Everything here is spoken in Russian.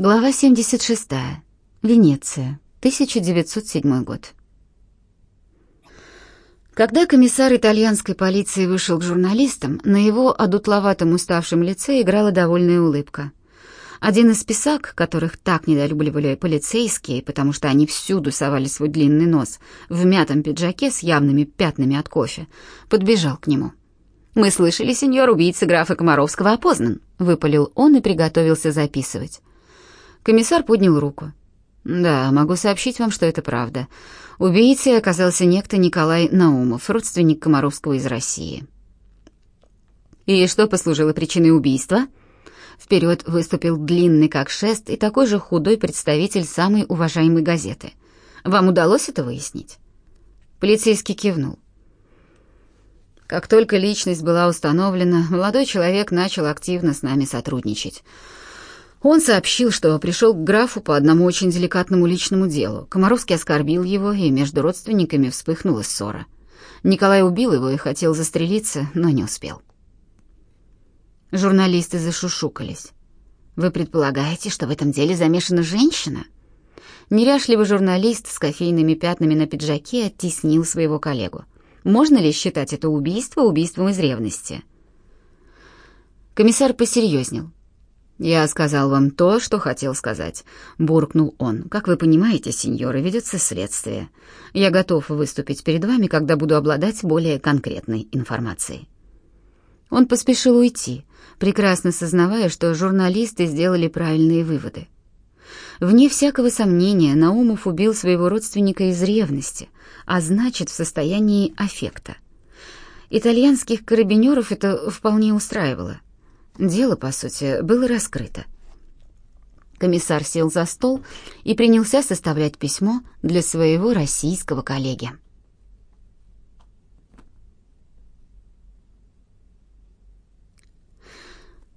Глава 76. Венеция, 1907 год. Когда комиссар итальянской полиции вышел к журналистам, на его одутловатом уставшем лице играла довольная улыбка. Один из писак, которых так недолюбливали полицейские, потому что они всюду совали свой длинный нос в мятом пиджаке с явными пятнами от кофе, подбежал к нему. «Мы слышали, сеньор, убийца графа Комаровского опознан», — выпалил он и приготовился записывать. Комиссар поднял руку. «Да, могу сообщить вам, что это правда. Убийцей оказался некто Николай Наумов, родственник Комаровского из России». «И что послужило причиной убийства?» Вперед выступил длинный как шест и такой же худой представитель самой уважаемой газеты. «Вам удалось это выяснить?» Полицейский кивнул. Как только личность была установлена, молодой человек начал активно с нами сотрудничать. Он сообщил, что пришел к графу по одному очень деликатному личному делу. Комаровский оскорбил его, и между родственниками вспыхнула ссора. Николай убил его и хотел застрелиться, но не успел. Журналисты зашушукались. Вы предполагаете, что в этом деле замешана женщина? Неряшливый журналист с кофейными пятнами на пиджаке оттеснил своего коллегу. Можно ли считать это убийство убийством из ревности? Комиссар посерьезнел. «Я сказал вам то, что хотел сказать», — буркнул он. «Как вы понимаете, сеньоры, ведется следствие. Я готов выступить перед вами, когда буду обладать более конкретной информацией». Он поспешил уйти, прекрасно сознавая, что журналисты сделали правильные выводы. Вне всякого сомнения, Наумов убил своего родственника из ревности, а значит, в состоянии аффекта. Итальянских карабинеров это вполне устраивало. Дело, по сути, было раскрыто. Комиссар сел за стол и принялся составлять письмо для своего российского коллеги.